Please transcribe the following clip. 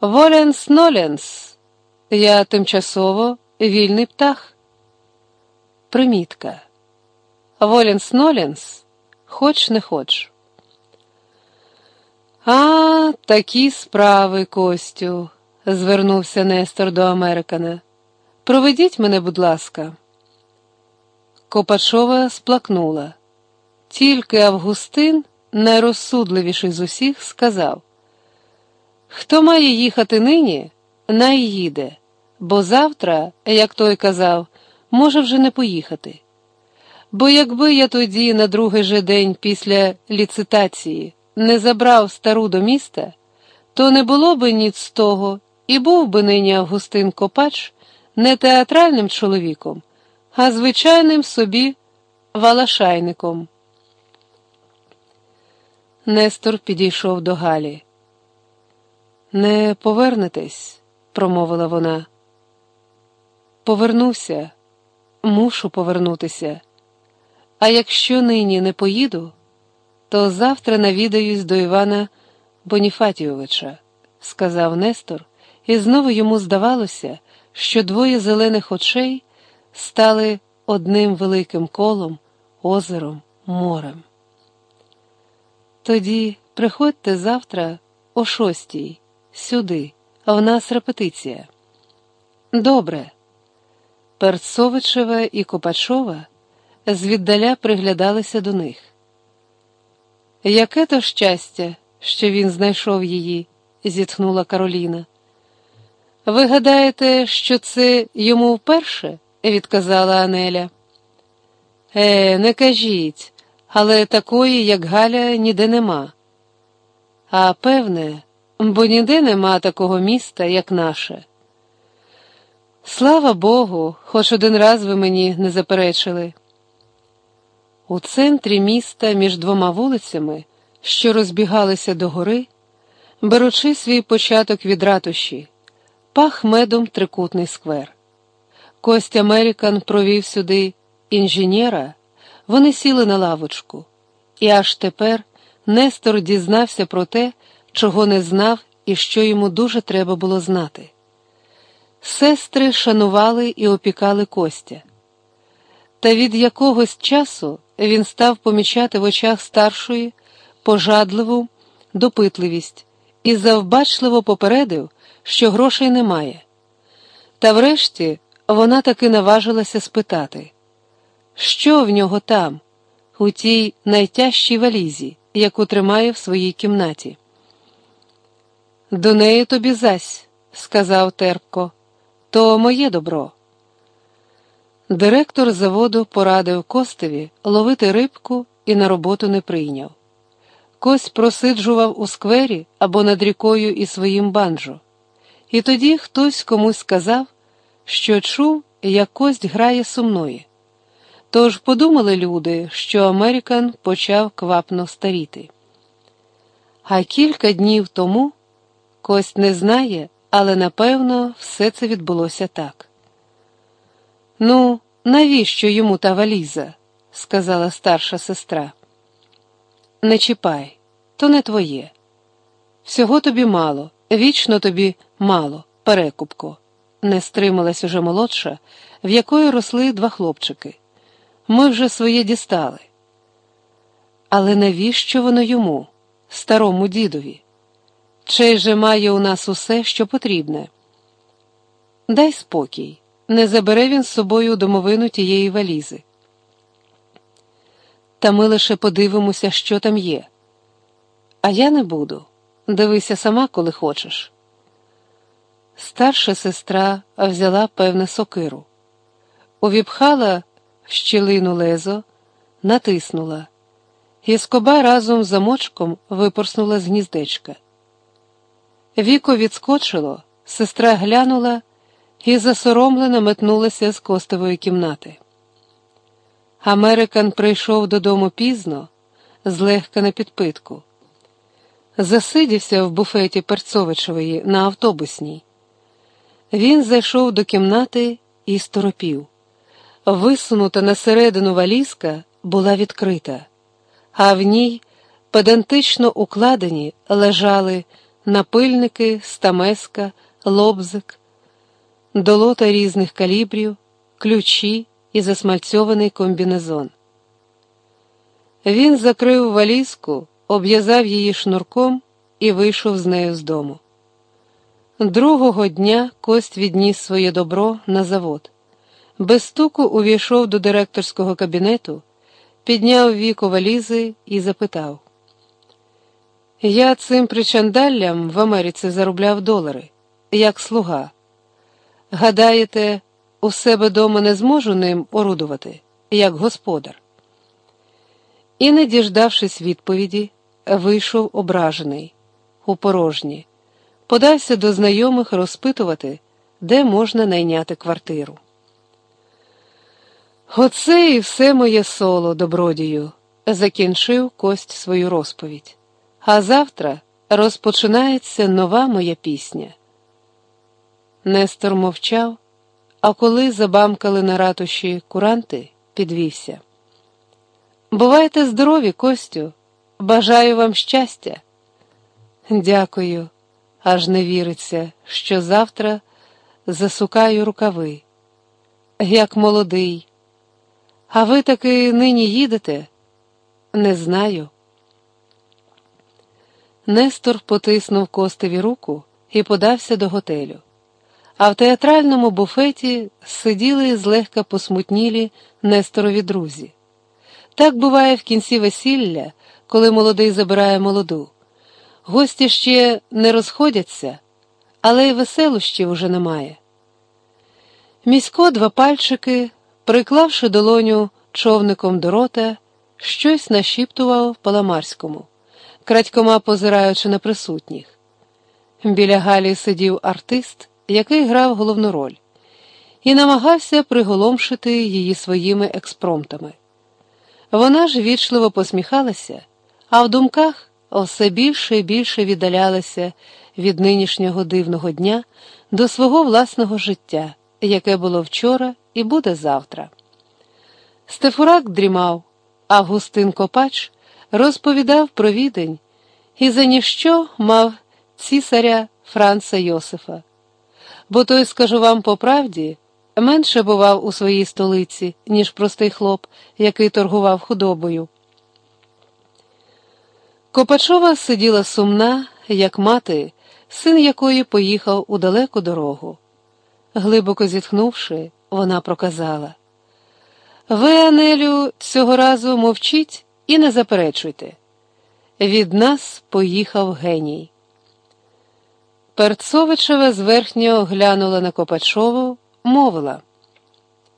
Воленс Ноленс. Я тимчасово вільний птах. Примітка. Воленс Ноленс. Хоч не хоч. А, такі справи, Костю, звернувся Нестор до Американа. Проведіть мене, будь ласка. Копачова сплакнула. Тільки Августин, найрозсудливіший з усіх, сказав: Хто має їхати нині, най їде, бо завтра, як той казав, може вже не поїхати. Бо якби я тоді на другий же день після ліцитації не забрав стару до міста, то не було би ніц того, і був би нині Августин Копач не театральним чоловіком, а звичайним собі валашайником. Нестор підійшов до Галі. Не повернетесь, промовила вона. Повернуся, мушу повернутися. А якщо нині не поїду, то завтра навідаюсь до Івана Боніфатійовича, сказав Нестор, і знову йому здавалося, що двоє зелених очей стали одним великим колом, озером, морем. Тоді приходьте завтра о шостій, сюди, в нас репетиція. Добре. Перцовичева і Копачова звіддаля приглядалися до них. Яке то щастя, що він знайшов її, зітхнула Кароліна. Ви гадаєте, що це йому вперше? відказала Анеля. Е, не кажіть, але такої, як Галя, ніде нема. А певне, бо ніде нема такого міста, як наше. Слава Богу, хоч один раз ви мені не заперечили. У центрі міста між двома вулицями, що розбігалися до гори, беручи свій початок від ратуші, пах медом трикутний сквер. Кость Американ провів сюди інженера, вони сіли на лавочку, і аж тепер Нестор дізнався про те, чого не знав і що йому дуже треба було знати. Сестри шанували і опікали Костя. Та від якогось часу він став помічати в очах старшої пожадливу допитливість і завбачливо попередив, що грошей немає. Та врешті вона таки наважилася спитати, що в нього там, у тій найтяжчій валізі, яку тримає в своїй кімнаті. До неї тобі зась, сказав терпко, то моє добро. Директор заводу порадив Костеві ловити рибку і на роботу не прийняв. Кость просиджував у сквері або над рікою і своїм банджо. І тоді хтось комусь сказав, що чув, як кость грає сумної. Тож подумали люди, що Американ почав квапно старіти. А кілька днів тому кость не знає, але напевно все це відбулося так. Ну, навіщо йому та валіза? сказала старша сестра. Не чіпай, то не твоє. Всього тобі мало, вічно тобі мало, перекупко, не стрималась уже молодша, в якої росли два хлопчики. Ми вже своє дістали. Але навіщо воно йому, старому дідові? Чей же має у нас усе, що потрібне? Дай спокій не забере він з собою домовину тієї валізи. Та ми лише подивимося, що там є. А я не буду. Дивися сама, коли хочеш. Старша сестра взяла певне сокиру, увіпхала щілину лезо, натиснула, і скоба разом з замочком випорснула з гніздечка. Віко відскочило, сестра глянула і засоромлено метнулася з костової кімнати. Американ прийшов додому пізно, злегка на підпитку. Засидівся в буфеті Перцовичевої на автобусній. Він зайшов до кімнати і сторопів. Висунута на середину валізка була відкрита, а в ній педантично укладені лежали напильники, стамеска, лобзик, долота різних калібрів, ключі і засмальцьований комбінезон. Він закрив валізку, обв'язав її шнурком і вийшов з нею з дому. Другого дня кость відніс своє добро на завод. Без стуку увійшов до директорського кабінету, підняв віко валізи і запитав: Я цим причандаллям в Америці заробляв долари, як слуга. Гадаєте, у себе дома не зможу ним орудувати, як господар? І, не діждавшись відповіді, вийшов ображений, у порожні, подався до знайомих розпитувати, де можна найняти квартиру. Оце і все моє соло, добродію, закінчив кость свою розповідь. А завтра розпочинається нова моя пісня. Нестор мовчав, а коли забамкали на ратуші куранти, підвівся. Бувайте здорові, Костю, бажаю вам щастя. Дякую, аж не віриться, що завтра засукаю рукави. Як молодий. А ви таки нині їдете? Не знаю. Нестор потиснув Костеві руку і подався до готелю. А в театральному буфеті сиділи злегка посмутнілі Несторові друзі. Так буває в кінці весілля, коли молодий забирає молоду. Гості ще не розходяться, але й веселощів уже немає. Місько два пальчики, приклавши долоню човником до рота, щось нашіптував Паламарському, крадькома позираючи на присутніх. Біля Галі сидів артист, який грав головну роль, і намагався приголомшити її своїми експромтами. Вона ж вічливо посміхалася, а в думках все більше і більше віддалялася від нинішнього дивного дня до свого власного життя, яке було вчора і буде завтра. Стефурак дрімав, а Густин Копач розповідав про відень і за ніщо мав цісаря Франца Йосифа. Бо той, скажу вам по правді, менше бував у своїй столиці, ніж простий хлоп, який торгував худобою. Копачова сиділа сумна, як мати, син якої поїхав у далеку дорогу. Глибоко зітхнувши, вона проказала Ви, Анелю, цього разу мовчіть і не заперечуйте. Від нас поїхав геній. Перцовичева зверхньо глянула на Копачову, мовила